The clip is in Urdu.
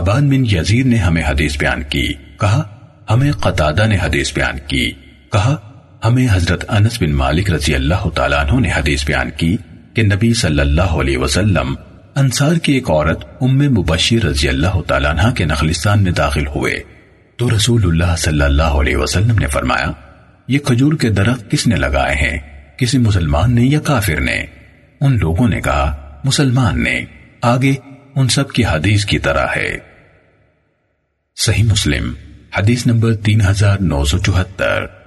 ابان بن یزید نے ہمیں حدیث بیان کی۔ کہا، ہمیں قطادہ نے حدیث بیان کی۔ کہا، ہمیں حضرت انس بن مالک رضی اللہ تعالیٰ عنہ نے حدیث بیان کی کہ نبی صلی اللہ علیہ وسلم انصار کی ایک عورت ام مبشر رضی اللہ تعالیٰ عنہ کے نخلستان میں داخل ہوئے۔ تو رسول اللہ صلی اللہ علیہ وسلم نے فرمایا، یہ کھجور کے درخت کس نے لگائے ہیں؟ کسی مسلمان نے یا کافر نے؟ ان لوگوں نے کہا، مسلمان نے۔ آگے، ان سب کی حدیث کی طرح ہے۔ صحیح مسلم حدیث نمبر تین ہزار نو سو چوہتر۔